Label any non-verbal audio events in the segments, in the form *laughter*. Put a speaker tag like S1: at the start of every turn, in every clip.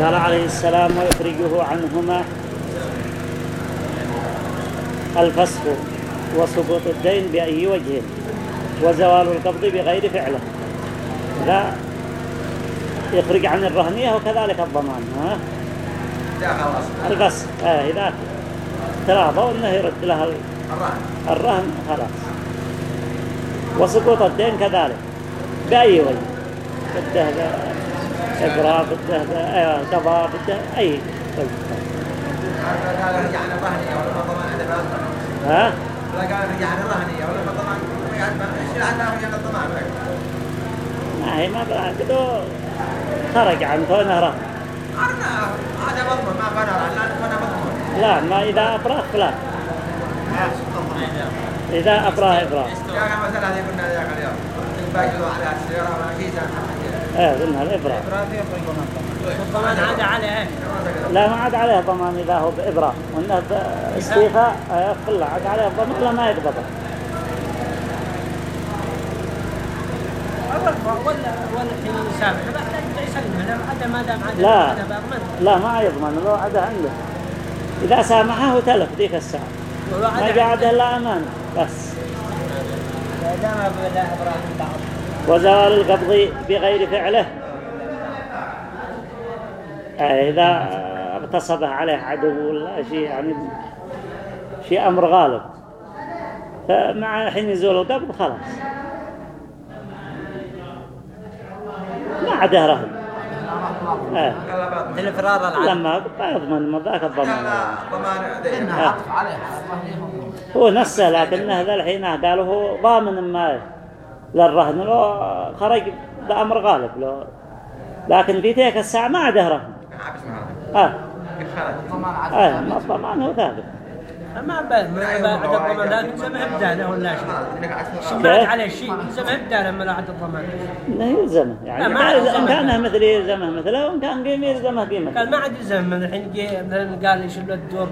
S1: قال عليه السلام ويخرجه عنهما الفسخ وسقوط الدين بأي وجه وزوال القبض بغير فعله. لا يخرج عن الرهنية وكذلك الضمان ها؟ الفسخ آه إذا تراضوا أنه يرد لها الرهن خلاص. وسقوط الدين كذلك بأي وجه. إبراء بده قضاء بده أي وجه ها؟
S2: لا قال رجع عن الرهنية ولا رجع الضمان
S1: ما هي ما بعد خرج عن كونه رهن
S2: هذا مضمون ما كان رهن لا
S1: لا ما إذا أبراه فلا إذا أبراه إبراه
S2: كان مثلا هذه قلنا ذاك اليوم باقي على السيارة ولا كيسة
S1: إيه قلنا الإبراه
S3: الضمان عاد عليه.
S1: لا ما عاد عليه ضمان إذا هو بإبراه وإنه استيفاء آه، فلا عاد عليه الضمان لا ما يقبضه.
S3: لا لا لا. ما
S1: لا. لا ما يضمن لو عاد عنده. إذا سامحه تلف ذيك الساعة. ما
S3: عاد
S1: قعد إلا أمان بس.
S3: ما دام بلا إبراهيم بعض.
S1: وزوال القبض بغير فعله. آه، إذا اغتصبه عليه عدو ولا شيء يعني شيء أمر غالب. فمع حين يزول القبض خلاص. ما عده رهن آه.
S3: الفرار العادي
S1: لما ما يضمن ذاك الضمان.
S2: ضمان
S4: عطف عليها
S1: هو نفسه لكنه ذا الحين قالوا هو ضامن ما للرهن لو خرج بأمر غالب لو لكن في تلك الساعة ما عده رهن آه.
S4: الضمان عاد.
S1: آه. ما الضمان هو ثابت.
S3: ما بعد ما بعد الضمان. لا يلزم إبداله ولا شيء؟ ما عاد عليه شيء؟ يلزم إبداله لما لا عاد الضمان؟
S1: انه يلزمه يعني
S3: لا، ما
S1: ما
S3: يلزمه.
S1: إن كان مثل يلزمه مثله وإن كان قيمة يلزمه قيمة.
S3: قال ما عاد يلزم من الحين جي مثلا قال يشيل الدور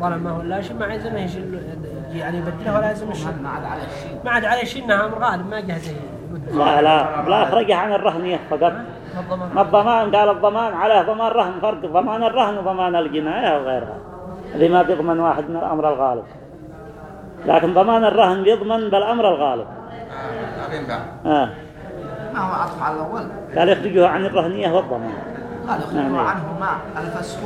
S3: ظلمه ولا شيء ما يلزمه يشيل يعني يبدله ولا يلزم الشيء.
S4: ما عاد عليه شيء
S3: ما عاد عليه شيء إنها أمر غالب ما جه زي
S1: لا لا لا أخرجه عن الرهنية فقط. ما الضمان. قال الضمان عليه ضمان رهن فرق ضمان الرهن وضمان الجناية وغيرها. هذه ما بيضمن واحد من الأمر الغالب. لكن ضمان الرهن بيضمن بالأمر الغالب.
S2: بعد
S1: آه.
S4: ما هو عطف على الأول.
S1: قال يخرجه عن الرهنية والضمان.
S4: قال يخرج
S1: نعم.
S4: عنهما. الفسخ.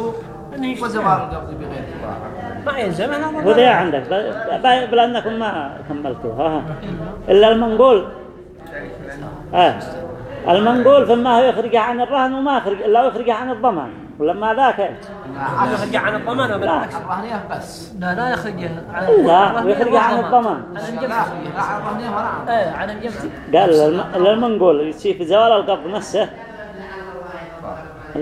S4: وزوال القبض بغير إبراهيم
S3: ما يلزم أنا
S1: وذي عندك. ب- ب- بلأنكم ما كملتوها ها. إلا المنقول. آه. المنقول فما هو يخرجه عن الرهن وما يخرج إلا يخرجه عن الضمان. ولما ذاك؟
S3: يخرج عن الضمان وبالعكس
S4: الرهنية بس.
S3: لا لا يخرج عن
S1: لا ويخرج عن الضمان.
S3: عن
S4: لا لا عن
S3: الجبت
S1: قال للم- للمنقول يصير في زوال القبض نفسه.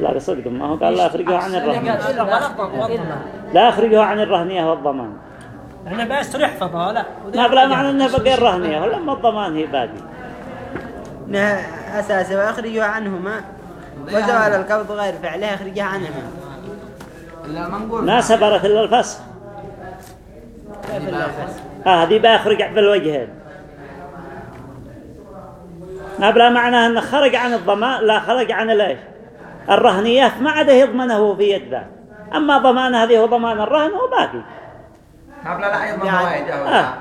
S1: لا صدق ما هو قال لا يخرجه عن الرهن.
S3: قال الا غلط والضمان
S1: لا يخرجه عن الرهنية والضمان
S3: إحنا بس يحفظه لا.
S1: ما بلا معنى انه بقي الرهنية ولا ما الضمان هي باقي.
S5: انها اساسه ويخرج عنهما. وزوال القبض غير فعله يخرج عنهما.
S4: المنقول
S1: ما سبرت إلا الفسخ
S5: لا
S1: آه هذه بيخرج بالوجهين. ما بلا معنى إنه خرج عن الضمان لا خرج عن الإيش؟ الرهنيات ما عاد يضمنه في يد ذاك أما ضمان هذه هو ضمان الرهن هو باقي.
S2: ما بلا لا يضمن
S5: يعني-
S1: آه.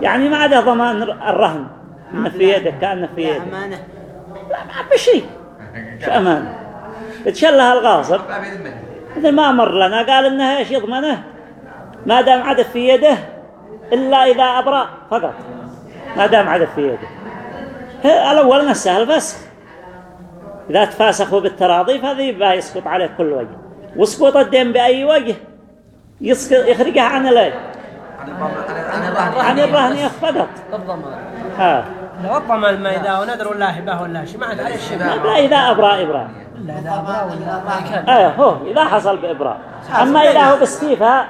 S1: يعني ما عاد ضمان الرهن. إنه في يدك كأنه في
S5: لا
S1: يدك.
S5: أمانة.
S1: لا ما بشيء *laughs* شو أمان تشلها الغاصب مثل ما مر لنا قال إنه إيش يضمنه؟ ما دام عدف في يده إلا إذا أبرأ فقط. ما دام عدف في يده. ه- الأول نفسه الفسخ إذا تفاسخوا بالتراضي بقى يسقط عليه كل وجه. وسقوط الدين بأي وجه؟ يسقط يخرجها عن الايه
S2: عن الرهن
S1: فقط
S3: الضمان
S1: ها.
S3: لو الضمان ما إذا ونذر ولا هبه ولا شيء ما عاد عليه شيء.
S1: ما بلا إذا أبرأ إبرأ.
S3: الا إذا أبرأ ولا كان
S1: إيه هو إذا حصل بإبراء. أما إذا هو باستيفاء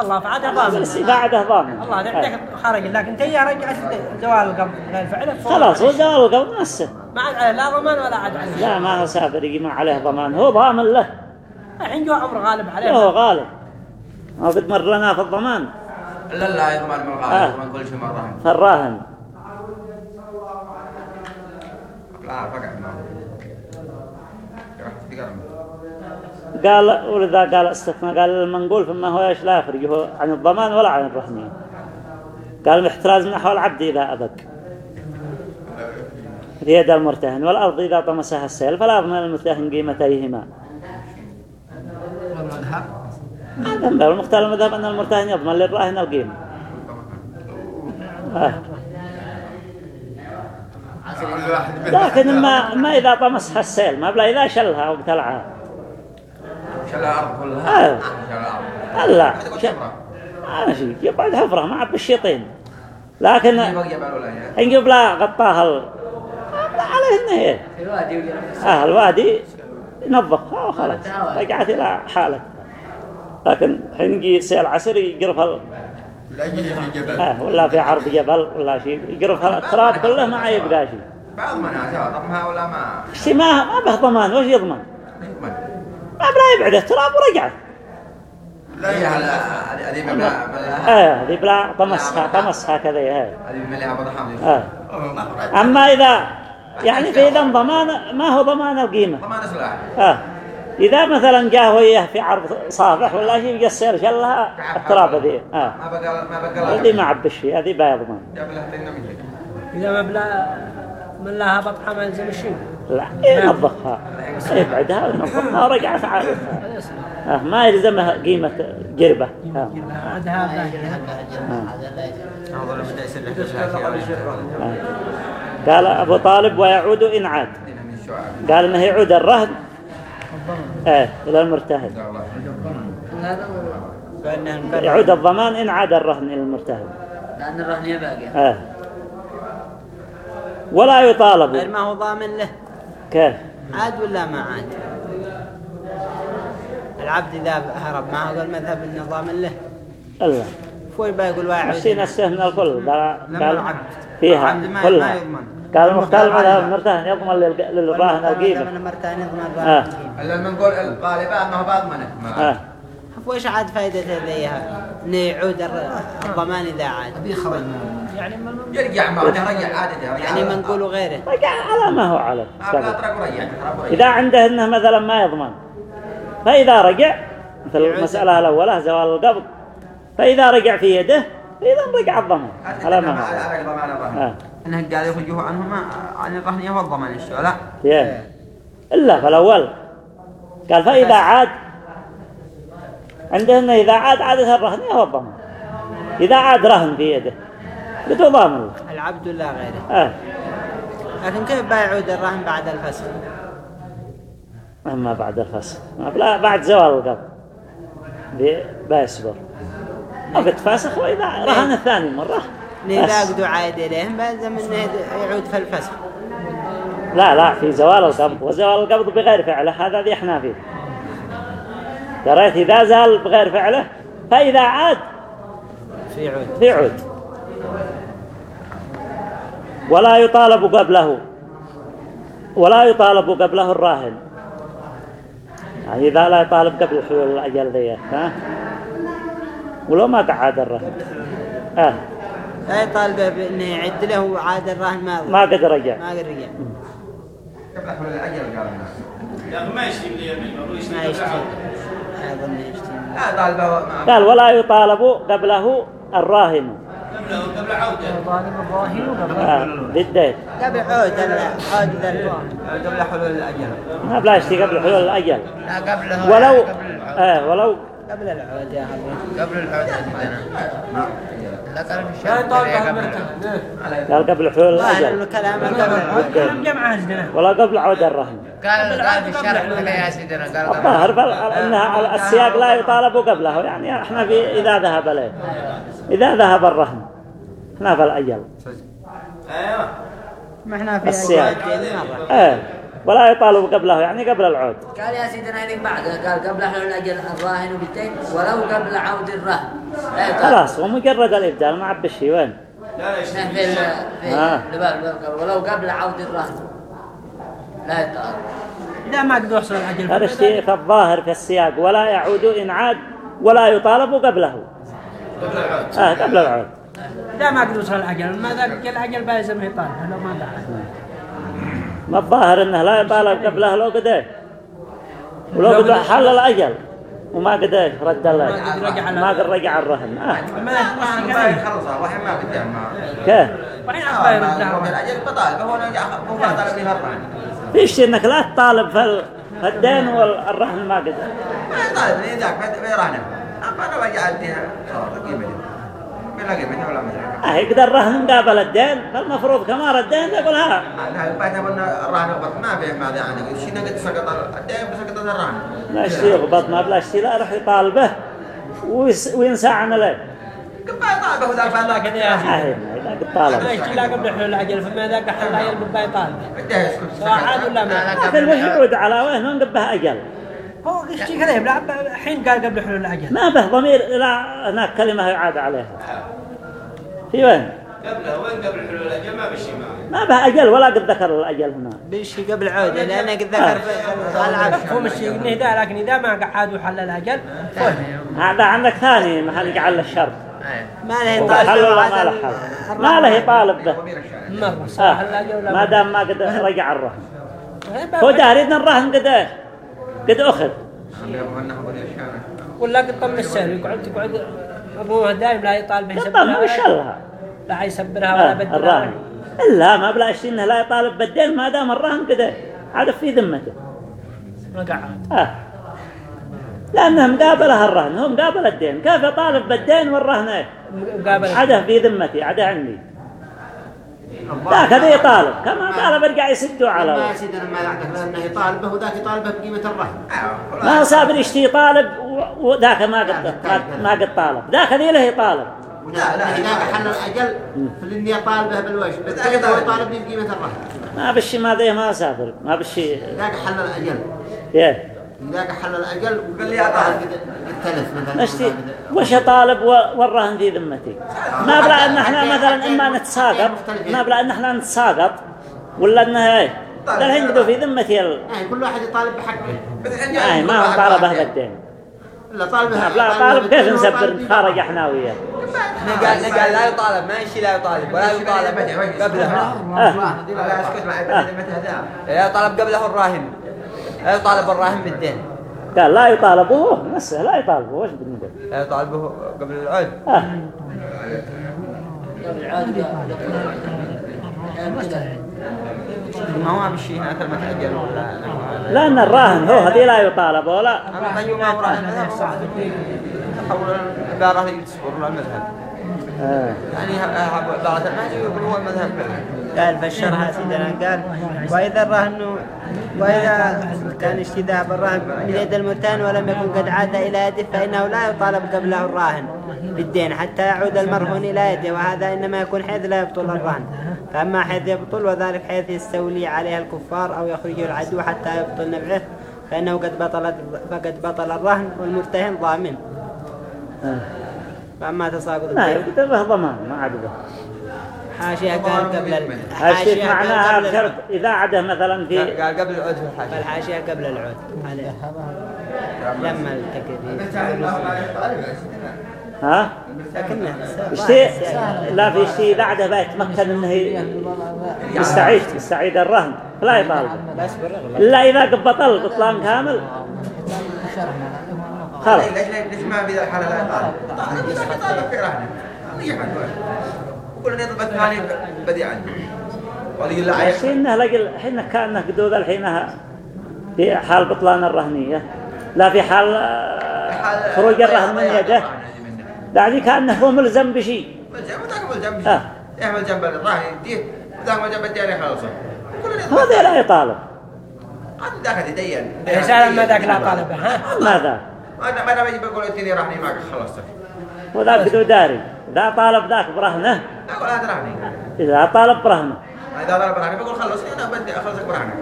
S3: الله فعاد ضامن.
S1: بالاستيفاء عده ضامن.
S3: الله. عندك خرج لكن تي رجعت زوال القبض غير فعله.
S1: خلاص هو زال القبض نفسه
S3: ما عاد عليه لا ضمان ولا عاد عليه.
S1: لا ما سافر يجي ما عليه ضمان. هو ضامن له.
S3: الحين جو أمر غالب عليه.
S1: هو غالب. ما قد مر لنا في الضمان
S2: لا لا يضمن من
S1: آه.
S2: الغالب يضمن كل شيء من الرهن
S1: فالراهن
S2: لا فقط ما
S4: قرم
S1: قال ولذا قال استثناء قال المنقول فما هو إيش لا يخرجه عن الضمان ولا عن الرهنية قال الاحتراز من نحو العبد إذا أبق في يد المرتهن والأرض إذا طمسها السيل فلا يضمن المرتهن قيمتيهما. هذا المختار المذهب أن المرتهن يضمن للراهن القيمة. آه. لكن ما ما إذا طمسها السيل ما بلا إذا شلها أو ابتلعها.
S4: شال الأرض كلها.
S1: آه.
S4: شال الأرض
S1: لا. أنا شيء. يقعد حفرة ما عب الشيطين لكن
S4: بالولا يعني.
S1: إن قبل غطاها ال... لا عليه هي.
S6: الوادي
S1: آه الوادي. ينظفها وخلاص رجعت إلى حالة لكن حين يجي سيل عسر يقرف ال...
S4: لا يجي في جبل.
S1: آه ولا في عرض جبل ولا شيء. يقرف التراب كله ما يبقى شيء.
S4: بعض منها ضمها ولا ما
S1: شيء ما ما به ضمان وش يضمن. ما بلا يبعده تراب ورجعت
S4: لا هي على هذه مبلغ مبلغ.
S1: آه هذه بلا طمسها طمسها كذا
S4: هذه مليها بضحام
S1: آه. أما إذا يعني في إذا ضمان ما هو ضمان القيمة
S4: طبعا اصلاح
S1: آه. إذا مثلا جاء وياه في عرض صافح ولا شيء يقصر شلها التراب ذي آه.
S4: ما بقى ما بقى
S1: هذه ما عبش فيه هذه
S4: من
S3: إذا ما بلا من لها بطحة ما يلزم الشيء
S1: لا. ينظفها يبعدها وينظفها ورجعت عارفها آه ما يلزمها قيمة جربة. آه. آه. قال أبو طالب ويعود إن عاد. قال إنه يعود الرهن. آه إلى المرتهن. يعود الضمان إن عاد الرهن إلى المرتهن.
S6: لأن الرهنية باقية
S1: آه. ولا
S5: غير
S1: يطالب
S5: ما هو ضامن له.
S1: كيف
S5: عاد ولا ما عاد؟ العبد إذا هرب ما هو المذهب إنه ضامن له.
S1: إلا
S5: فوي بيقول
S1: مشي
S5: واعد.
S1: نفسه من الكل. قال قال
S2: العبد
S1: فيها كلها.
S2: يضمن.
S1: قال المختار مذهب
S2: ما
S1: المرتهن يضمن للراهن القيمة.
S5: من مرتين يضمن
S1: آه.
S5: الراهن
S4: إلا المنقول الغالبة أنه بضمنه ما
S1: آه.
S5: وش عاد فائدة ذيها إنه يعود الر- الضمان إذا عاد.
S4: خرج
S3: يعني ما
S4: يرجع ما رجع
S5: يعني ما نقول غيره.
S1: رجع على ما هو
S4: رجع
S1: إذا عنده إنه مثلا ما يضمن فإذا رجع مثل المسألة الأولى زوال القبض فإذا رجع في يده إذا رجع الضمان. على ما هو عليه.
S4: على.
S1: آه.
S2: إنه قال يخرجوه عنهما عن الرهنية والضمان الشيء لا
S1: يا. إلا فالأول قال فإذا عاد عنده إنه إذا عاد عادة الرهن الضمان إذا عاد رهن في يده بتضامن له
S5: العبد ولا غيره.
S1: آه.
S5: لكن كيف بيعود الرهن بعد الفسخ
S1: أما بعد الفسخ لا بعد زوال القبض بي- بيصبر. أو بتفاسخ وإذا رهن الثاني مرة.
S5: إذا
S1: بس.
S5: عقدوا عايد إليهم بلزم إنه يعود في الفسخ
S1: لا لا في زوال القبض وزوال القبض بغير فعله. هذا ذي إحنا فيه. قريت إذا زال بغير فعله فإذا عاد
S5: في عود.
S1: في عود. ولا يطالب قبله ولا يطالب قبله الراهن. يعني إذا لا يطالب قبل حلول الأجل ذي ها؟ ولو ما قعد الرهن آه.
S5: لا يطالب بأنه يعد له وعاد الرهن ما
S1: ما قد رجع.
S5: ما قد رجع.
S4: قبل حلول الاجل قال الناس.
S5: ما يشتري ما يشتري
S4: لا طالبه ما
S1: قال ولا يطالب قبله الراهن.
S3: الراهن وقبل
S1: آه بالدين.
S5: قبل عود ال- عود ذا
S2: قبل حلول الأجل.
S1: ما قبل حلول الأجل.
S6: قبله
S1: ولو
S6: قبل العود
S1: آه ولو
S5: قبل العود يا أخي
S6: قبل العود عندنا لا قال في
S3: لا
S6: قبل
S1: قال
S5: ظاهر
S1: الأجل
S5: الكلام قبل
S1: ولا قبل عود الرهن
S6: قال قال في الشرع لك يا سيدنا قال
S1: الظاهر أنها السياق لا يطالب قبله يعني إحنا في إذا ذهب له إذا ذهب الرهن إحنا في الأجل
S5: ما إحنا في
S1: السياق آه ولا يطالب قبله يعني قبل العود.
S6: قال يا سيدنا هذيك بعد. قال قبل حلول الأجل الراهن بالتين ولو قبل عود الرهن. لا يطالب
S1: خلاص ومجرد الإبدال ما عبش شيء وين؟
S6: نحن في ال- في
S1: آه.
S6: ولو قبل عود الرهن. لا يطالب
S3: لا ما قد وصل الأجل.
S1: هذا الشيء في الظاهر في السياق. ولا يعود إن عاد ولا يطالب قبله. آه قبل العود.
S3: لا ما قد وصل الأجل. ما ذاك الأجل بيلزم يطالب لو ما دعا
S1: ما الظاهر انه لا يطالب قبله لو قد إيه ولو قد حل الأجل. وما قد إيش رد الله.
S3: ما قد رجع على-
S1: ما قد رجع الرهن آه.
S3: ما
S4: ما
S3: ما
S4: ما يخلصها ما
S1: كيف؟
S3: وحين
S4: آه، ما-
S3: يردها
S4: هو بالأجل بطالبه هو رجع طلب لي الرهن
S1: فيش إنك لا تطالب في ال- في الدين والرهن ما قد
S4: ما يطالب لي ذاك ما يرهنه أنا بجي أديها صار قيمته بلا قيمته ولا مدري
S1: آه يقدر الرهن مقابل الدين فالمفروض كمان الدين يقول ها
S4: لا بعد ما الرهن قبض ما به ماذا يعني شيء نقد سقط الدين بسقط الرهن
S1: لا اشتي يغبط ما بلا اشتي لا راح يطالبه وينسى عن له
S4: ما يطالبه ذاك فلا
S3: كذا يا ما
S1: طالب
S3: يشتي لا قبل حلول الأجل فما ذاك حل طالب
S4: بده يسكت
S3: سواء عاد ولا ما
S1: وش يعود على وين نقبه أجل
S3: هو يبلع حين قال قبل حلول الأجل
S1: ما به ضمير لا هناك كلمة يعاد عليها. في وين؟
S7: قبله وين قبل حلول الاجل ما بشي معه
S1: ما به أجل ولا قد ذكر الأجل هنا
S5: بيشي قبل عودة لأنه قد ذكر العبد
S3: مفهوم الشيء إنه إذا لكن إذا ما قعد وحل الأجل
S1: هذا عندك ثاني محل يجعل الشرط
S5: ما له
S1: هو حل ولا ما له حل ما له يطالب به آه.
S3: الأجل
S1: ما دام ما قد رجع الرهن
S3: ما
S1: هو داري ان الرهن قد إيش؟ قد أخذ.
S3: ولا قد طم السهل يقعد تقعد أبوه دايم لا يطالب
S1: طبعا وش لها
S3: لا يسبرها ولا
S1: آه
S3: بدلها
S1: الرهن إلا ما بلا شيء إنه لا يطالب بالدين ما دام الرهن قد؟ عاد في ذمته.
S3: ما قعد
S1: آه. لأنه مقابلها الرهن هو مقابل الدين. كيف يطالب بالدين والرهن؟ إيش؟
S3: مقابل
S1: عده في ذمتي عده عندي ذاك هذا يطالب كما طالب يرجع يسدوا على
S8: ما. سيدنا ما يعتقد لأنه يطالبه وذاك يطالبه بقيمة الرهن.
S1: ما هو سابر يشتي يطالب و- وذاك ما قد ما- قد طالب. ذاك ذي له يطالب.
S8: لا لا إذا حل الأجل فالإني يطالبه بالوجه. بالتالي هو يطالبني بقيمة الرهن.
S1: ما بشي ما ذي ما سافر ما بشي.
S8: إذا حل الأجل.
S1: إيه
S8: إذا حل الأجل
S4: قال لي أعطاه.
S8: التلف مثلا.
S1: وش يطالب و- والرهن في ذمتي. ما بلا أن إحنا مثلا إما نتساقط ما بلا أن إحنا نتساقط ولا انها إيه. لا الحين قدوا في ذمتي ال...
S8: يعني كل واحد يطالب بحقه.
S1: آه ما هو طالبه بالدين
S8: لا طالبه
S1: ما بلا طالب كيف نسبر نتخارج إحنا وياه؟
S2: قال قال لا يطالب ما يشي لا يطالب ولا يطالب قبلها
S1: آه.
S4: لا بذمته هذا؟
S2: لا يطالب قبله الراهن. لا يطالب الراهن بالدين؟
S1: قال لا يطالب هو نفسه لا يطالب وش بنقول
S2: لا يطالبه قبل العود؟
S1: آه.
S6: قبل العود
S4: ما هو بالشيء هنا كلمة أجل ولا
S1: لأن الراهن هو هذه لا يطالب ولا
S2: أما طيب ما هو راهن تحول العبارة يتصور المذهب.
S1: آه.
S2: يعني عبارة المهدي يقول هو المذهب
S5: قال فسرها سيدنا قال وإذا الرهن وإذا كان اشتداء بالرهن من يد المرتهن ولم يكن قد عاد إلى يده فإنه لا يطالب قبله الراهن بالدين حتى يعود المرهون إلى يده وهذا إنما يكون حيث لا يبطل الرهن. فأما حيث يبطل وذلك حيث يستولي عليها الكفار أو يخرج العدو حتى يبطل نفعه فإنه قد بطل فقد بطل الرهن والمرتهن ضامن.
S1: آه.
S5: فأما تساقط
S1: لا
S5: الدين
S1: يقدر به ضمان ما عاد
S5: حاشية قال قبل ال-
S1: هالشيء
S5: حاشية قال
S1: معناها
S5: قبل
S1: بشرط إذا عده مثلا في
S2: قال قبل العود في الحاجة
S5: فالحاشية قبل العود. عليه. لما التكليف
S1: ها؟
S5: لكنه
S1: شيء لا في شيء إذا عده بيتمكن إنه يستعيد يستعيد الرهن. لا يطالب. إلا إذا بطل بطلان كامل. خلاص.
S4: ليش ما في الحالة لا يطالب؟ يطالب في رهنه. يحمل وكل يطلب الثاني بديعا ولي الله
S1: إنه لقل حين كأنه قدود الحين في حال بطلان الرهنية. لا في حال آه، خروج الرهن من يده. يعني كأنه هو ملزم بشيء
S4: ملزم وذاك ملزم
S1: آه.
S4: يعمل جنب الراهن يديه وذاك ملزم يخلصه كل
S1: هو ذي لا يطالب.
S4: قد ذاك يدين
S3: إنسان ما ذاك لا طالبه ها؟
S1: ماذا؟
S4: أنا ما أنا بجي بقول اديني رهني ما خلصت
S1: وذاك قدو داري. إذا طالب ذاك برهنة
S4: أقول هذا
S1: إذا طالب برهنة
S4: اذا ضرب رهني بقول خلصني أنا بدي اخلصك برهني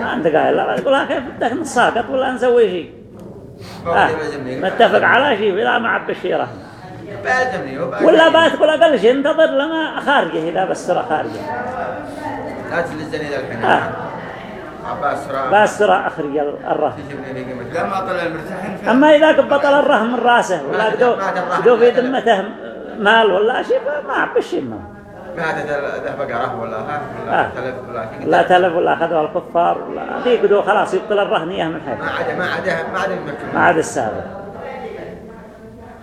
S1: ما أنت قايل لا يقول ها كيف بدك نساقط ولا نسوي شيء آه. نتفق على شيء لا ما عب الشيء رهن
S4: بلزمني
S1: ولا بتقول أقل شيء انتظر لما خارجه إذا بسر خارجه
S4: لا تلزني ذا الحين
S1: آه. بسر أخرج الرهن أما إذا بطل الرهن من رأسه ولا. قدو في ذمته مال ولا شيء ما الشيء ما
S4: ماتت ذا بقرة ولا ها
S1: آه.
S4: ولا تلف ولا.
S1: لا تلف ولا أخذها الكفار ولا في قدو خلاص يبطل الرهنية من حيث
S4: ما عدا ما عدا ما عدا المكة
S1: ما عاد السابق.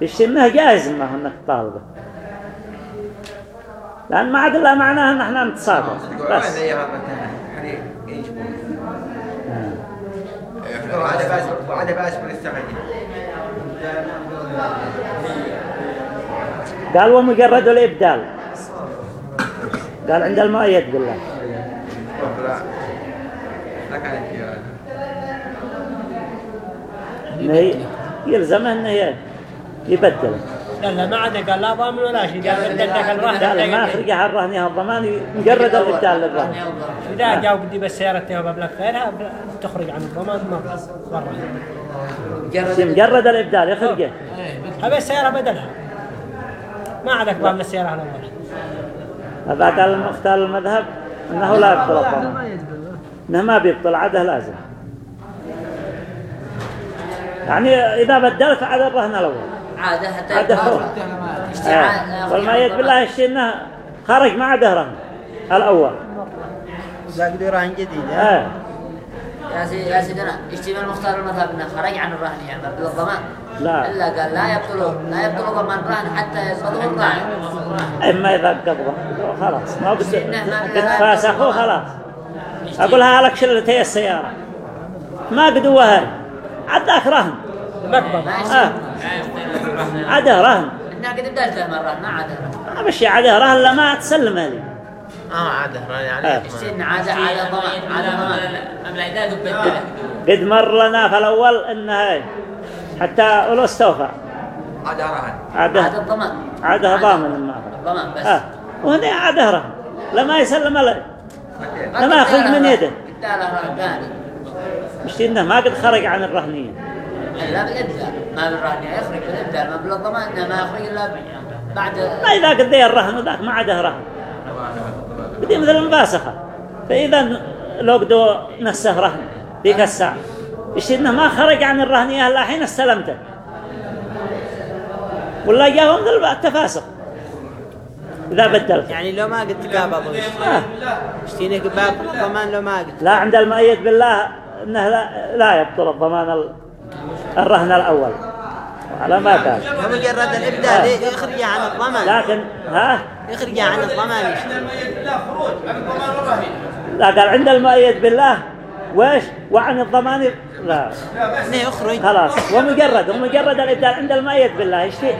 S1: الشمه جائز ما إنك طالبه. لأن ما عاد إلا معناه أن إحنا
S4: يقولون
S1: بس.
S4: يقولون عدا باس وعدا بأس بالاستغنية
S1: قال ومجرد الإبدال. قال عند المؤيد بالله. إنه يلزمه إنه ي- يبدل.
S3: لا ما عاد قال لا ضامن ولا شيء قال بدل لك الرهن
S1: قال ما يخرج على الرهن يا الضمان مجرد الإبدال للرهن.
S3: إذا جاء بدي بس سيارتي وببلغ غيرها تخرج عن الضمان مرة
S1: مجرد الإبدال يخرجه
S3: هذا السيارة بدلها. ما عاد أكبر من السيارة الأول
S1: هذا قال المذهب إنه لا يبطل الضمان إنه ما بيبطل عادة لازم. يعني إذا بدلت على الرهن الأول.
S6: عادة حتى
S1: عادة هو.
S6: اشتعال
S1: آه. والميت بالله الشيء إنه خرج ما عاده رهن الأول.
S5: لا قدوا رهن جديد.
S6: يا سيدي يا سيدنا اشتمل المختار المذهب إنه خرج عن الرهن يعني بالضمان
S1: لا.
S6: إلا قال لا يبطل لا يبطل ضمان الرهن حتى يسقطه
S1: إما إذا قبضه. خلاص ما
S6: ما-
S1: قد فاسخوه خلاص. اقولها لك شلتي السيارة. ما قد وهن. عداك رهن.
S3: مقبض
S6: ما
S1: آه. عده رهن.
S6: إنها قد بدلتها مرة ما عاد
S1: ما بشي عده رهن لما تسلم لي.
S8: آه عادة يعني
S1: آه.
S6: اشتين عادة على ضمان على ضمان.
S1: قد مر لنا في الأول إنها حتى ولو استوفى.
S4: عدا رهن
S1: عاده
S6: الضمان.
S1: عاده ضامن ما.
S6: الضمان بس.
S1: آه. وهنا عاده رهن لما يسلم له لما يخرج من يده.
S6: قداله رهن ثاني.
S1: مش إنه ما قد خرج عن الرهنية.
S6: لا بالابدال ما بالرهن يخرج بالابدال ما بالضمان إنه ما يخرج إلا بعد
S1: ما إذا قد ذي الرهن وذاك ما عاده رهن بدي مثل المباسخة. فإذا لو قدوا نسه رهن ذيك الساعة. مش إنه ما خرج عن الرهنية إلا حين استلمته. ولا جاءهم ذل التفاسق إذا بدلت
S5: يعني لو ما قد تقابضوا
S1: آه.
S5: اشتيني قباب ضمان لو ما قد
S1: لا عند المؤيد بالله إنه لا, لا يبطل الضمان ال- الرهن الأول. على ما قال
S5: فمجرد الابدال يخرج عن الضمان.
S1: لكن ها؟
S5: يخرج عن الضمان.
S1: لا قال عند المؤيد بالله. ويش وعن الضمان. لا.
S5: يخرج.
S1: خلاص. ومجرد ومجرد الابدال عند المؤيد بالله. يشتي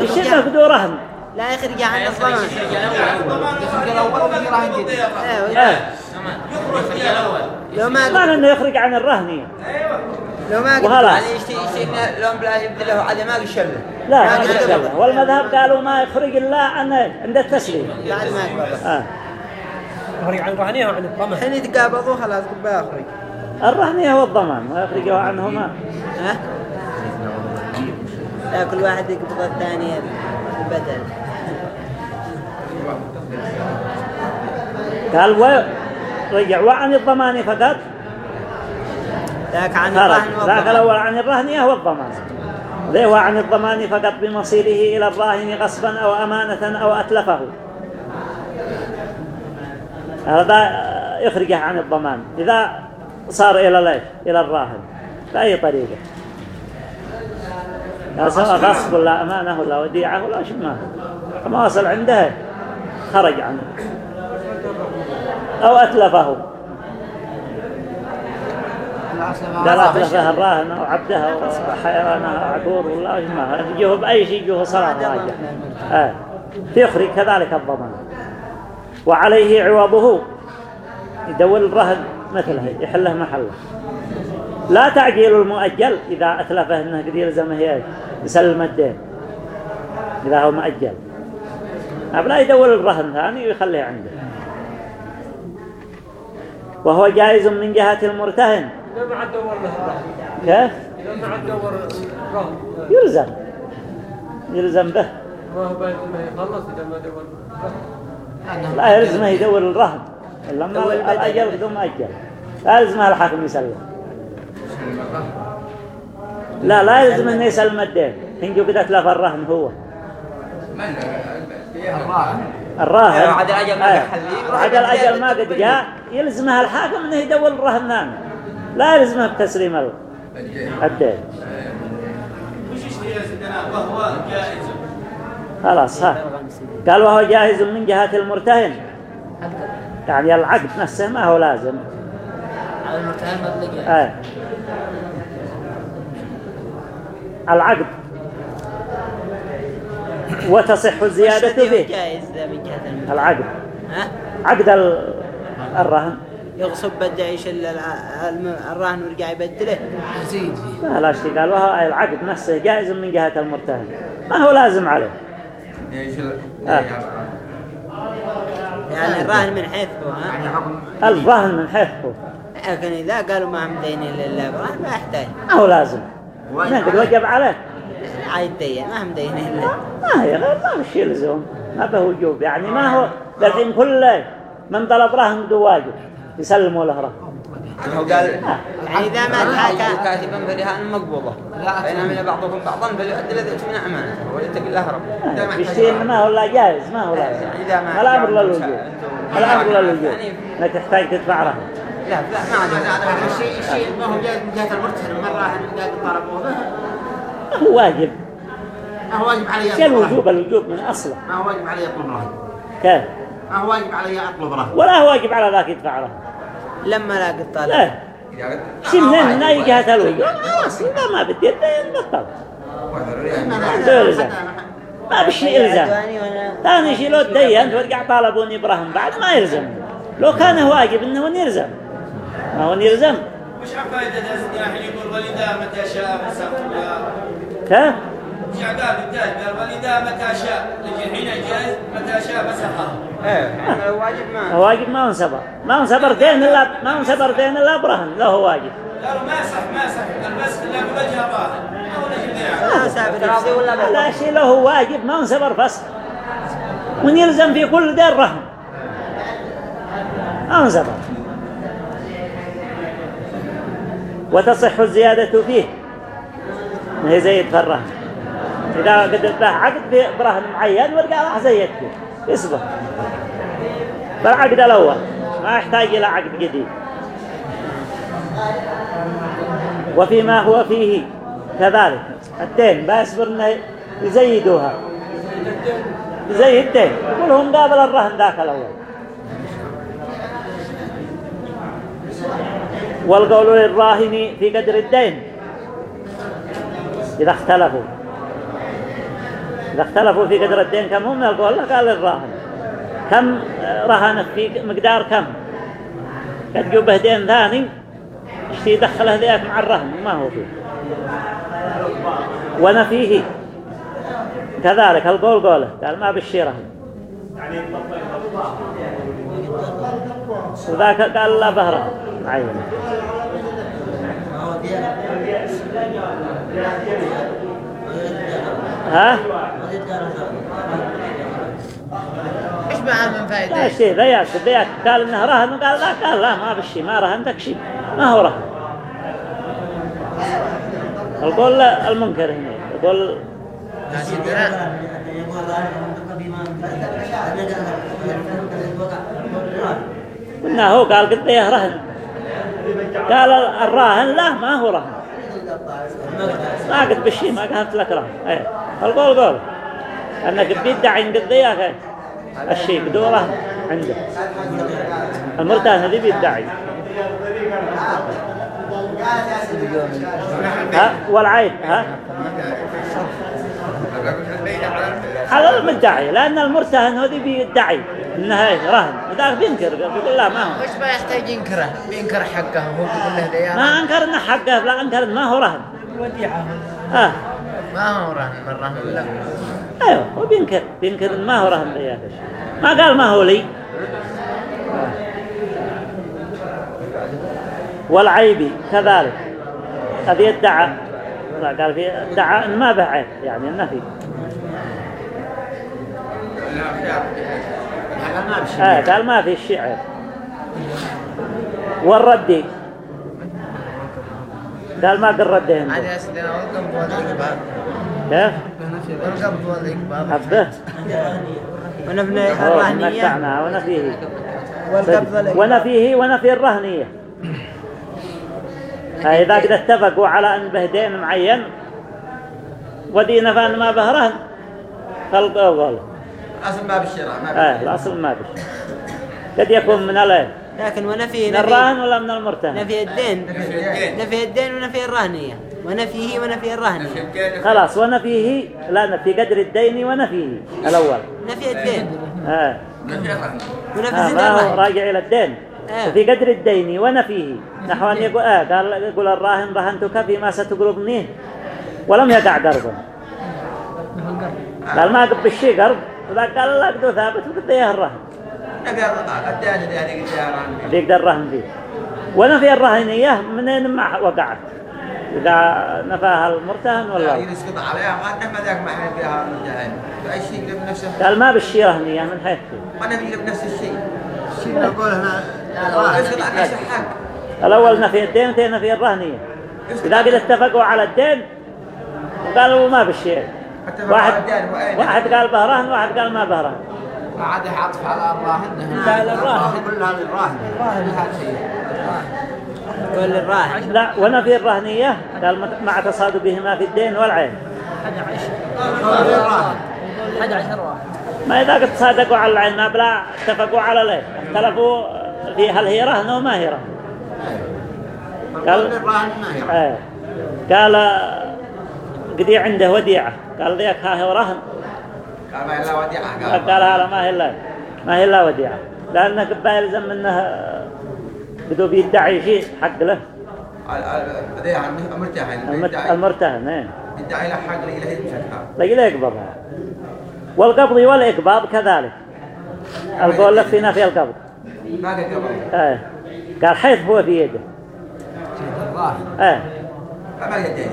S1: يشتي نقدو رهن
S5: لا يخرج عن الضمان.
S2: يخرج الأول وفي رهن جديد
S5: أيوه
S1: آه.
S5: لو ما قد
S1: إنه يخرج عن الرهنية
S5: لو ما
S1: وخلاص
S4: يعني يشتي يشتي إنه لون بلا يبدله عدا ما قشله
S1: لا ما قد والمذهب قالوا ما يخرج إلا عن عند التسليم.
S5: بعد ما قبض
S1: آه.
S3: يخرج عن الرهنية وعن الضمان.
S5: حين يتقابضوا خلاص يخرج
S1: الرهنية هو الضمان ويخرجه عنهما.
S5: ها؟ لا كل واحد يقبض الثاني بدل.
S1: قال ورجع وعن الضمان فقط.
S5: ذاك عن الرهن
S1: ذاك الأول عن الرهن هو الضمان. ذي هو عن الضمان فقط بمصيره إلى الراهن غصبا أو أمانة أو أتلفه. هذا يخرجه عن الضمان. إذا صار إلى ليش؟ إلى الراهن. بأي طريقة؟ سواء غصب ولا أمانة ولا وديعة ولا شيء ما. وصل عنده خرج عنه. أو أتلفه. قال أتلفها الراهن أو عبدها أو حيوانها عقور ولا ما يجيه بأي شيء يجيه صلاة راجع آه. يخرج كذلك الضمان. وعليه عوضه يدور الرهن مثله يحله محله. لا تعجيل المؤجل إذا أتلفه أنه قد يلزمه إيش؟ يسلم الدين. إذا هو مؤجل. لا يدور الرهن ثاني ويخليه عنده. وهو جائز من جهة المرتهن.
S3: إذا ما عاد دور له الرهن.
S1: كيف؟
S3: إذا ما عاد دور الرهن.
S1: يلزم. يلزم به.
S3: ما هو بعد ما يخلص إذا ما دور الرهن.
S1: لا يلزمه يدور الرهن. لما الأجل بدون أجل. لا يلزمه الحاكم يسلم. لا لا يلزم إنه يسلم الدين. هنجو قد اتلف الرهن هو.
S2: الراهن
S1: الراهن
S4: أيوة، عاد الأجل ما
S1: أيوة.
S4: قد حل. لي.
S1: عاد الأجل ما قد جاء. يلزمها الحاكم إنه يدور الرهن ثاني لا يلزمها بتسليم ال- الدين
S7: وهو جائز
S1: خلاص ها. قال وهو جاهز من جهة المرتهن. يعني العقد نفسه ما هو لازم.
S6: على المرتهن مطلق
S1: آه. العقد. وتصح الزيادة فيه. العقد. عقد ال- الرهن.
S5: يغصب الم- الراهن ويرجع يبدله.
S3: يزيد فيه
S1: لا لا شيء قال وهو العقد نفسه جائز من جهة المرتهن. ما هو لازم عليه. آه.
S5: يعني الراهن من حيث هو ها؟
S8: يعني حكم
S1: الرهن من حيث هو
S5: لكن إذا قالوا ما هم دينين لله الراهن ما يحتاج
S1: ما هو لازم. ما قد وجب عليه.
S5: عايد دين ما هم دينين له
S1: ما هي غير ما بشي لزوم. ما به وجوب. يعني ما هو الحين كل من طلب رهن دو واجب يسلموا له رهن
S4: هو قال
S5: يعني إذا ما تحاكى
S4: كاتبا فرهان مقبوضة فإن من بعضكم بعضا فليؤدي الذي أتمنى أمانة. وليتق الله ربه.
S1: بشي إنه ما هو لا جائز ما هو لازم
S4: إذا ما
S1: الأمر للوجوب الأمر للوجوب
S4: يعني
S1: انك تحتاج تدفع رهن.
S4: لا لا ما عاد
S8: الشيء الشيء ما هو جاي من جهة المرتهن. راح قاعد طلبوه به
S1: هو واجب.
S8: ما هو واجب علي
S1: شيء
S8: أطلب رهن
S1: الوجوب الوجوب من أصله.
S8: ما هو واجب علي أطلب رهن
S1: كيف؟
S8: ما هو واجب علي أطلب رهن.
S1: ولا هو واجب على ذاك يدفع رهن
S5: لما لاقي الطالب.
S1: لا. شيء من من أي جهة الوجوب خلاص إذا ما بدي بطل لا ما بشي إلزام. ثاني شيء لو تدين ترجع طالبوني برهن بعد ما يلزم. لو كان واجب إنه هو يلزم. ما هو يلزم.
S7: وش سيدنا حين يقول ولدا متى شاء مسخها
S1: كيف
S7: الدال قال متى شاء؟ لكن حين جاز متى شاء
S4: إيه واجب ما.
S1: هو واجب ما انصبر ما انصبر دين الا ما انصبر دين الا برهن لا هو واجب.
S7: قالوا ما صح ما صح البس إلا بوجه
S4: ولا
S1: لا؟ شيء له هو واجب. ما انصبر فسخ من يلزم في كل دين رهن ما انصبر وتصح الزيادة فيه. ما هي زيد في الرهن إذا قد له عقد في برهن معين ورجع راح زيد فيه يصبر بالعقد الأول. ما يحتاج إلى عقد جديد. وفيما هو فيه. كذلك. الدين بيصبر انه يزيدوها. زي الدين كلهم قابل الرهن ذاك الأول. والقول للراهن في قدر الدين. إذا اختلفوا. إذا اختلفوا في قدر الدين كم هم؟ القول له قال للراهن كم رهنت في مقدار كم؟ قد جوبه دين ثاني اشتي يدخله ذيك مع الرهن؟ ما هو فيه. ونفيه كذلك القول قوله. قال ما بالشي رهن. وذاك قال لا بهرة معين ها؟
S3: إيش معاه من فائدة؟
S1: لا شيء ذيك ذيك قال إنه رهن وقال لا قال لا ما بالشي ما رهنتك شيء. ما هو رهن القول المنكر هنا.
S3: سيدنا
S1: قلنا هو قال قد يه رهن قال الراهن لا ما هو رهن ما قد بشي ما قالت لك رهن إيه. القول قول. أنك بيدعي ذيك الشيء بدون رهن عنده. المرتهن هذي بيدعي ها؟ والعيب ها؟ على المدعي لأن المرتهن هذي بيدعي إيه رهن. وذاك بينكر بيقول لا ما هو.
S3: وش ما يحتاج ينكره؟ بينكر حقه هو بيقول له
S1: ما أنكر إنه حقه لا إنه ما هو رهن.
S3: وديعة.
S1: آه.
S3: ما هو رهن من رهن. لا.
S1: أيوه هو بينكر بينكر ما هو رهن الشيء ما قال ما هو لي. والعيب كذلك قد يدعى لا قال في ادعى إن ما به عيب يعني النفي
S8: قال
S1: آه قال ما في عيب. والردي قال ما
S3: والقبض والإقبال
S1: كيف حبه
S5: ونفي الرهنية
S1: ونفيه. ونفيه ونفي الرهنية فإذا قد اتفقوا على أن به دين معين ودينا فأن ما به رهن فالقول
S4: اصل ما بالشراء ما بالشراء
S1: الأصل ما بش قد يكون من الايه
S5: لكن ونفي
S1: من
S5: نفي
S1: الراهن ولا من المرتهن
S5: نفي الدين نفي الدين ونفي الرهنية ونفيه ونفي الرهنية
S1: خلاص ونفيه لا نفي قدر الدين ونفيه الأول.
S5: نفي الدين.
S1: آه.
S5: ونفي
S1: آه
S5: زين
S1: ما هو
S5: الرهن.
S1: راجع إلى الدين.
S5: آه.
S1: وفي قدر الدين ونفيه. نحو أن يقول آه قال يقول الراهن رهنتك فيما ستقرضنيه ولم يقع قرضا قال ما قب الشيء قرض وذا قال لا قدو ثابت وقد اياه الرهن. يقدر الرهن. فيه ونفي الرهنية منين ما وقعت. إذا نفاها المرتهن ولا لا.
S4: يسقط عليها ما ما ذاك ما حين فيها الداني فأي شيء يقلب نفسه
S1: قال ما بالشي رهنية من حيث.
S4: وأنا بيقلب نفس الشيء.
S8: الشيء نقول هنا.
S1: الأول نفي الدين وثاني نفي الرهنية. إذا قد اتفقوا على الدين قالوا ما بالشيء واحد؟ واحد قال به رهن واحد قال ما به رهن
S7: ما عاد يعطف على الراهن
S3: قال الراهن
S8: كلها للراهن
S5: كل الراهن.
S1: لا ونفي الرهنية؟ قال مع تصادقهما في الدين والعين
S3: 11 واحد
S1: ما إذا قد تصادقوا على العين ما بلا اتفقوا على ليه؟ اختلفوا في هل هي رهن أو ما هي رهن.
S8: قال هي
S1: آه. قال قدي عنده وديعة. قال ذيك ها هو رهن.
S4: قال ما إلا وديعة. قال
S1: قال هذا ما هي إلا ما هي إلا وديعة. لأنه قبا يلزم منه بدو بيدعي شيء حق له. المت- المرتهن إيه
S4: يدعي له حق له إلى يمسكها
S1: لا يقبضها. والقبض والإقباض كذلك. القول لك في نفي القبض.
S4: ما قد
S1: آه. قال حيث هو في يده. آه.
S4: ما قد
S1: كيف؟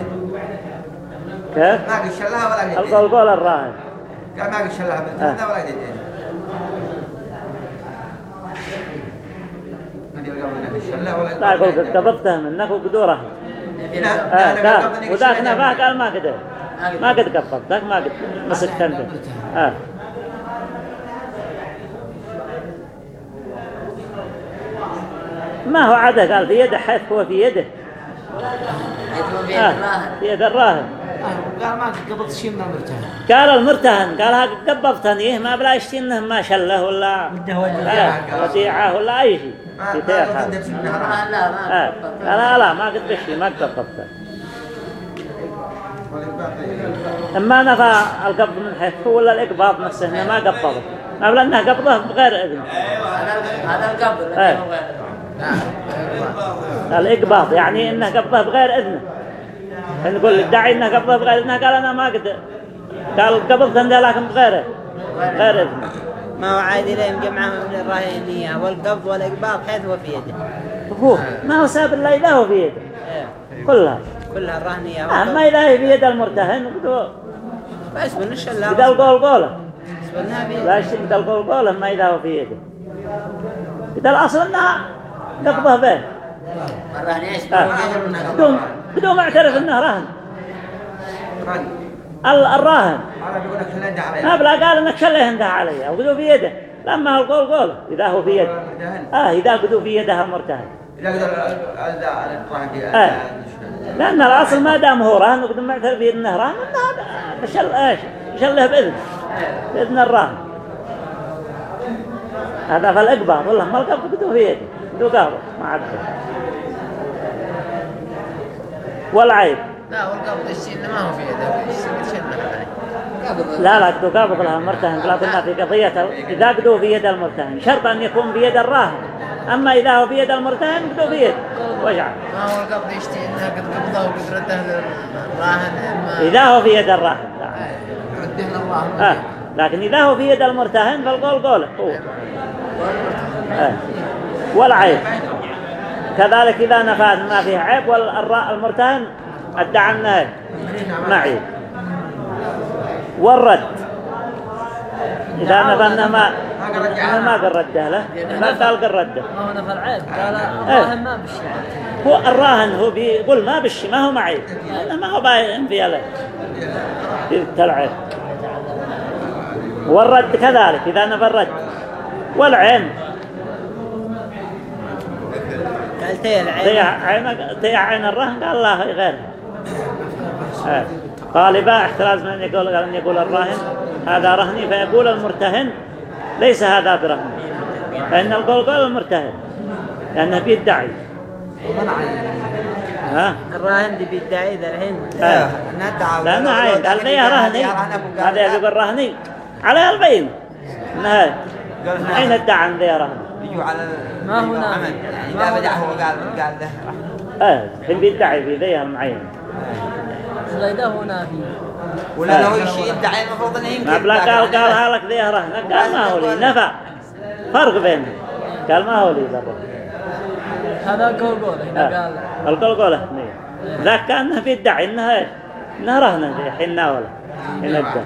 S4: ما قد شلها ولا قد
S1: القول قول الراهن
S4: قال ما قد شلها بالثلاثة ولا قد ولا
S1: لا يقول قد قبضته منك وقدوره
S4: لا
S1: آه.
S4: لا
S1: وذاك نفاه قال ما قدر ما قد قبض ذاك ما قد مسكت انت آه. ما هو عاده قال في يده حيث هو في يده آه. في يد الراهن
S7: قال ما قبضت شيء من المرتهن
S1: قال المرتهن قال ها قبضتني ما بلا يشتي انه ما شله ولا. آه، وديعه ولا اي شيء
S6: لا
S1: آه.
S6: ما
S1: لا لا ما قد بشي ما قد قبضته اما نفى القبض من حيث ولا الاقباض نفسه ما قبضه بلا انه قبضه بغير اذن
S6: هذا القبض
S1: آه. الاقباض يعني انه قبضه بغير اذنه نقول ادعي انه قبضه بغير اذنه قال أنا ما قد قال قبضت انت لكن بغيره غير اذنه
S5: ما هو عادي لا يجمعهم من الرهنية والقبض والإقباض حيث هو في يده.
S1: هو ما هو ساب الا اذا هو في يده.
S5: إيه.
S1: كلها.
S5: كلها الرهنية
S1: آه. ما اذا هي في يد المرتهن.
S5: بس من الشلة
S1: بدل قول قوله.
S5: منها في
S1: لا يشتي بدل قول قوله ما اذا هو في يده. بدل الاصل إنها قبضة به
S6: الراهن إيش
S1: آه. بدون بدون معترف انه رهن. ال- الراهن. بلا قال إنك شله انتهى علي؟ أو قدو في يده. لما القول قوله إذا هو في يده. آه إذا قدو في يدها المرتهن
S4: إذا قدر
S1: آه. لأن الأصل ما دام هو رهن وقد معترف رهن إنه هذا شل إيش؟ شله بإذن. بإذن الراهن. هذا فالاقباض والله ما القبض قدو في يده. قدو قابض ما عاد. والعيب.
S7: لا والقبض الشيء ما هو في يده الشيء
S1: لا لا قدو قابض لها المرتهن في قضية إذا قدو في يد المرتهن. شرط أن يكون بيد الراهن. أما إذا هو في يد المرتهن قدو في يد. وجع.
S7: ما هو القبض يشتي انها قد قبضه وقد رده للراهن أما
S1: إذا هو في يد الراهن لا.
S7: رده للراهن
S1: آه. لكن إذا هو في يد المرتهن فالقول قوله. هو. آه. والعيب. كذلك إذا نفى ما فيه عيب والمرتهن أنه معيب والرد إذا أنه ما أنه ما قد رده له ما قال قد رده
S3: ما هو نفى العيب قال الراهن ما بشي.
S1: هو الراهن هو بيقول ما بشي ما هو لأنه ما هو باين في له التلعب والرد كذلك إذا نفى الرد والعين.
S5: قال تي العين.
S1: تيح عين الرهن قال لا هي آه. طالبا احتراز من أن يقول قال أن يقول الراهن هذا رهني. فيقول المرتهن ليس هذا برهني فإن القول قول المرتهن لأنه بيدعي. ها؟
S5: الراهن دي بيدعي ذا الحين
S1: آه. لا ما عين قال لي رهني. هذا يقول رهني. على البين نهاية حين ادعى عن ذي رهني
S4: يجوا على
S3: ما هو نافع.
S4: عمل. يعني
S3: ما هو نافع.
S4: قال قال له
S1: آه الحين بيدعي في ذيها المعين
S3: غيده هو نافي
S4: ولا لو يشي يدعي المفروض انه يمكن
S1: ما قال قالها لك ذي رهن قال ما هو لي. نفع. فرق بينهم قال ما هو لي ذره
S3: هذا قول قول هنا قال
S1: القول قوله؟ اثنين ذاك كانه بيدعي انها إيش انها رهنه ذي حين ناوله حين ادعى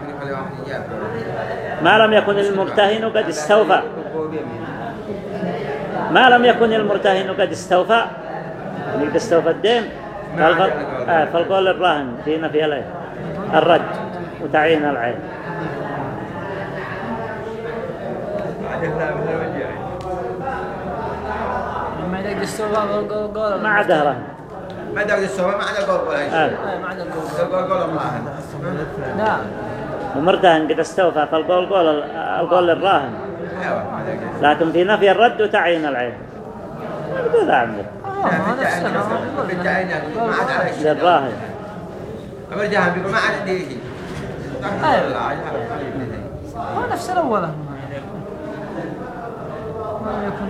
S1: ما لم يكن المرتهن قد استوفى. ما لم يكن المرتهن قد استوفى. يعني قد استوفى الدين فالقول, آه فالقول الراهن في نفي العين. الرد وتعيين العين. ما عدا رهن
S4: ما دعوا السوى ما عدا قول
S1: آه.
S3: ما عدا قول
S4: الله
S3: نعم.
S1: المرتهن قد استوفى فالقول قول القول الراهن.
S4: أيوه ما دعوا
S1: لكن في نفي الرد وتعيين العين. هذا عندك
S4: ما عاد على شيء.
S1: للراهن
S4: أرجعها بيقول ما عاد عندي شيء.
S3: هو نفس الأول. ما يكون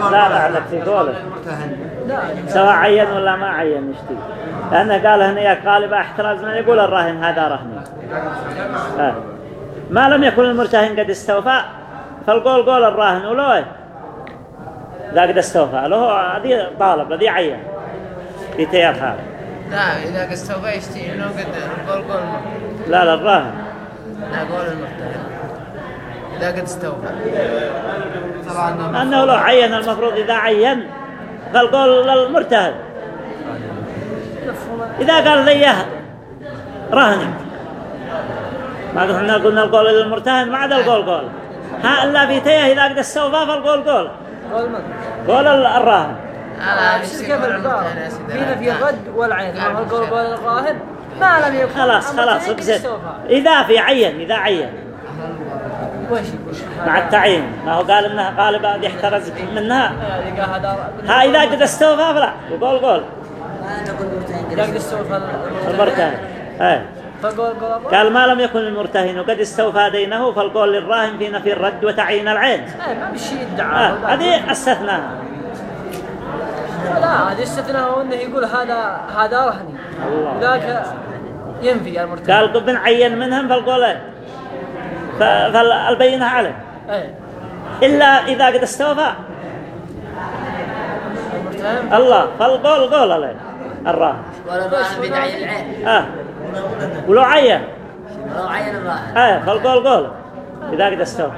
S8: ما
S1: لا لا في قوله سواء عين ولا ما عين يشتي لأنه قال هنا يا قالب أحتراز من يقول الراهن هذا رهني آه. ما لم يكن المرتهن قد استوفى فالقول قول الراهن ولو لا قد استوفى له هذه طالب هذه عين في تيار حال
S6: لا إذا قد استوفى يشتي إنه قد قول قول.
S1: لا لا الراهن
S6: لا قول المرتهن إذا قد استوفى.
S1: أنه لو عين المفروض إذا عين فالقول للمرتهن إذا قال لي إياه رهني ما قلنا قلنا القول للمرتهن ما عدا القول قول. ها إلا في تيه إذا قد استوفى فالقول قول.
S3: قول
S1: الراهن.
S6: لا
S3: نفس كيف العبارة فينا في الرد والعين ما هو القول قول الراهن ما لم يكن.
S1: خلاص خلاص
S3: السوفة.
S1: إذا في عين إذا عين. مع التعيين ما هو قال إنها غالبا يحترز منها.
S3: هذا
S1: ها إذا قد استوفى فلا. يقول قول.
S6: ما تقول مرتهن
S3: فقول قول
S1: قال ما لم يكن المرتهن قد استوفى دينه فالقول للراهن في نفي الرد وتعيين العين.
S3: إيه، ما بشي
S1: آه
S3: يدعى.
S1: هذه استثناها
S3: لا هذا استثناء إنه يقول هذا هذا رهني
S1: الله.
S3: ذاك ينفي المرتهن.
S1: قال قد بنعين منهم فالقول إيه؟ ف- فالبينة عليه.
S3: إيه.
S1: إلا إذا قد استوفى. الله فالقول قول عليه الراهن.
S6: قول الراهن بدعي العين.
S1: آه. ولو عين.
S6: ولو عين الراهن
S1: آه فالقول قول إذا قد استوفى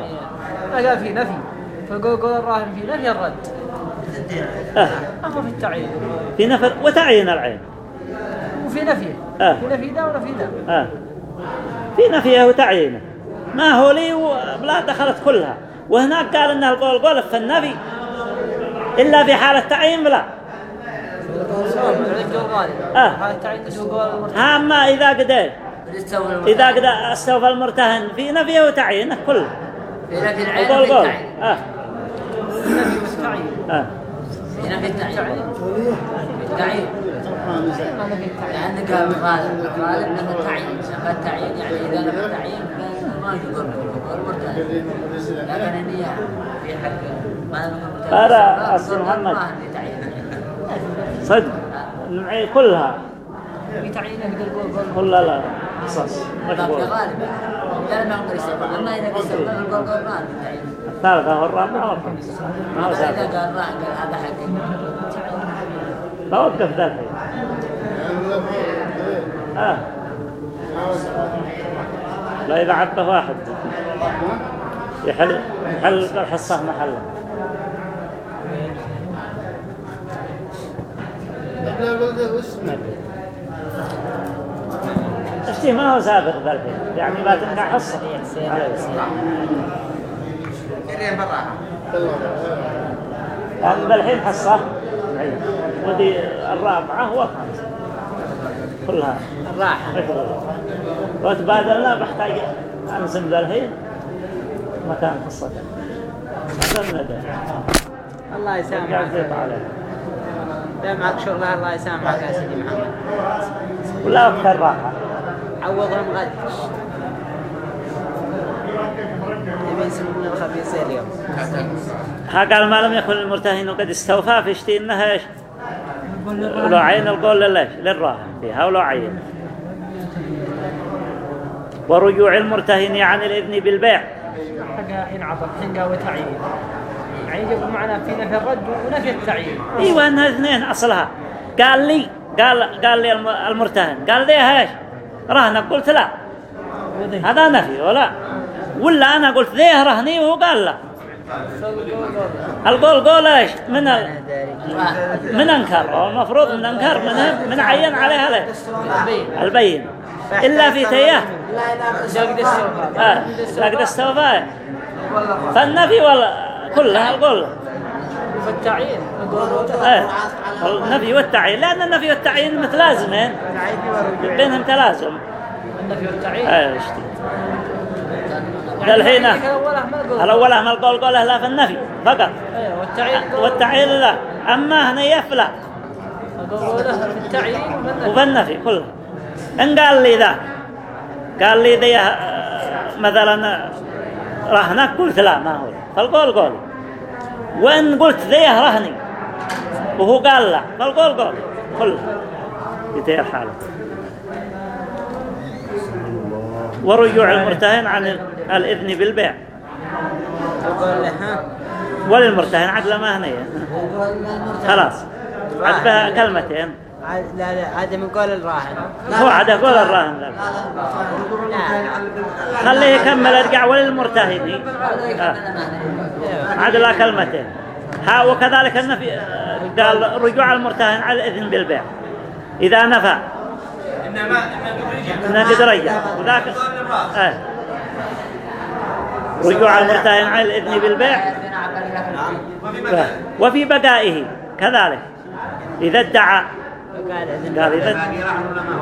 S3: قال في نفي. فقول قول الراهن في نفي الرد.
S1: آه
S3: اما في التعيين.
S1: في نفر وتعيين العين.
S3: وفي نفيه
S1: آه.
S3: في نفي ذا ونفي ذا؟
S1: آه في نفيه وتعيينه. ما هو لي وبلا دخلت كلها. وهناك قال إن القول قول في النفي. إلا في حالة تعيين بلا آه.
S3: المرتهن
S1: أما إذا قد إيه؟ إذا قد أستوفى المرتهن في نفيه وتعيينه كله
S6: في نفي العين وفي
S1: قول
S6: التعيين
S1: آه آه
S6: في نفي التعيين في التعيين
S3: ما نفي التعيين
S6: لأن قال غالب غالب نفى التعيين نفى التعيين يعني إذا نفى التعيين يقول يقول المرتهن لكن النية في حق ما
S1: أصل
S6: يقول
S1: محمد. صدق. المعين كلها.
S3: في تعيين يقدر قول قول
S1: كلها لا قصص. مقبول
S6: غالبا لا ما يقدر يستوفى أما إذا استوفى القول قول ما
S1: الثالثة هو الرابعة والخامسة ما هو
S6: إذا
S1: سابق
S6: قال الراهن قال هذا حقي.
S1: توقف ذا الحين آه. لا إذا عبه واحد. يحل يحل الحصة محله. إيش يشتي ما هو سابق الحين يعني ما تنقع حصة. يعني ذا الحين حصة. ودي الرابعة والخامسة كلها.
S5: الراحة.
S1: وتبادلنا بحتاج أنسم ذا الحين مكان حصة.
S5: الله يسامحك. معك شغلها الله يسامحك يا سيدي محمد.
S1: ولا وقت الراحة
S5: عوضهم غد
S1: ها قال ما لم يكن المرتهن قد استوفى في اشتي انها إيش لو عين القول لليش؟ للراهن فيها ولو عين. ورجوع المرتهن عن الإذن بالبيع.
S3: حقا حين قاوة تعيين يعني يجب معنا في نفي الرد ونفي التعيين.
S1: إيوه انها اثنين أصلها. قال لي قال قال لي الم- المرتهن. قال لي إيش؟ رهنك قلت لا. هذا نفي ولا؟ ولا أنا قلت ذيه رهني وهو قال لا. القول قول إيش؟ من ال... من أنكر. المفروض من أنكر من من عين عليها ليه البين. إلا في تيه
S3: جاقد السوق
S1: آه. لقد استوفى. فالنفي ولا كلها القول
S3: في التعيين
S1: آه. النفي والتعيين. لأن النفي والتعيين متلازمين بينهم تلازم.
S3: النفي والتعيين.
S1: آه اشتي ده الحين
S3: الأولى ما القول
S1: قوله لا في النفي فقط.
S3: إيه، والتعيين
S1: والتعيين لا. أما هنا
S3: يفلأ.
S1: وفي النفي كله. إن قال لي ذا قال لي ذي آه، مثلا رهنك قلت لا ما هو. فالقول قول وإن قلت ذي رهني؟ وهو قال لا. فالقول قول كله يتيه الحالة ورجوع المرتهن عن الإذن بالبيع. وللمرتهن عدل ما هنية خلاص. عد بها كلمتين.
S5: لا لا هذا من قول الراهن.
S1: هو عاد قول الراهن.
S5: لا
S1: خليه يكمل أرجع وللمرتهن. آه. عاد لا كلمتين ها وكذلك النفي قال رجوع المرتهن على الإذن بالبيع. إذا نفى.
S7: إنما إنما
S1: إنه قد رجع وذاك آه. رجوع المرتهن على الإذن بالبيع. وفي بقائه. كذلك. إذا ادعى. قال إذا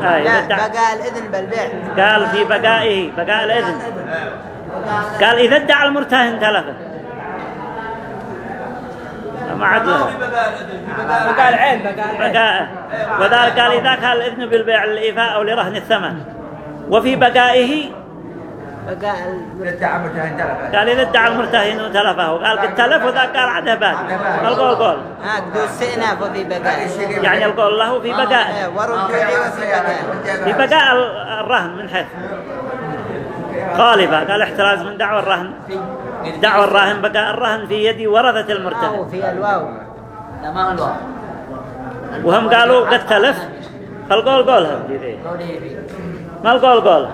S1: آه
S5: بقى الإذن بالبيع.
S1: قال في بقائه. بقاء الإذن. قال إذا ادعى المرتهن تلفه ما عاد
S3: بقى العين
S1: بقاءه وذلك قال إذا كان الإذن بالبيع للإيفاء أو لرهن الثمن. وفي بقائه
S4: تلفة.
S1: قال إذا ادعى المرتهن تلفه. قال قد تلف وذا قال عده باد القول قول.
S5: ها وفي بقاء
S1: يعني القول له في
S5: بقاء
S1: في بقاء الرهن من حيث. غالبا قال احتراز من دعوى الرهن. دعوى الراهن بقاء الرهن في يد ورثة المرتهن.
S5: في الواو.
S6: لا ما هو الواو.
S1: وهم قالوا قد تلف. فالقول قولها
S6: فيه؟
S1: ما القول قول؟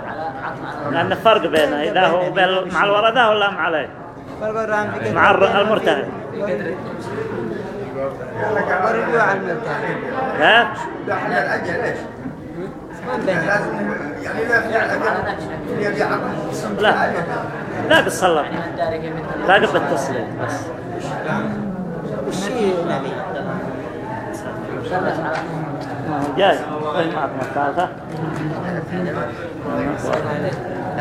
S1: لأن الفرق بينه إذا هو مع الورثة ولا مع عليه
S5: الرهن
S1: مع المرتهن. ها؟
S4: لازم يعني لا في
S1: لا لا قصة
S6: يعني
S1: لا قبل التسليم بس. ما هو جاي. طيب معكم الثالثة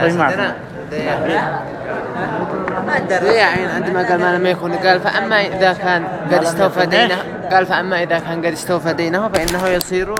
S1: طيب معكم
S5: ما
S9: يعني عندما قال ما لم يكن. قال فأما إذا كان قد استوفى دينه قال فأما إذا كان قد استوفى دينه فإنه يصير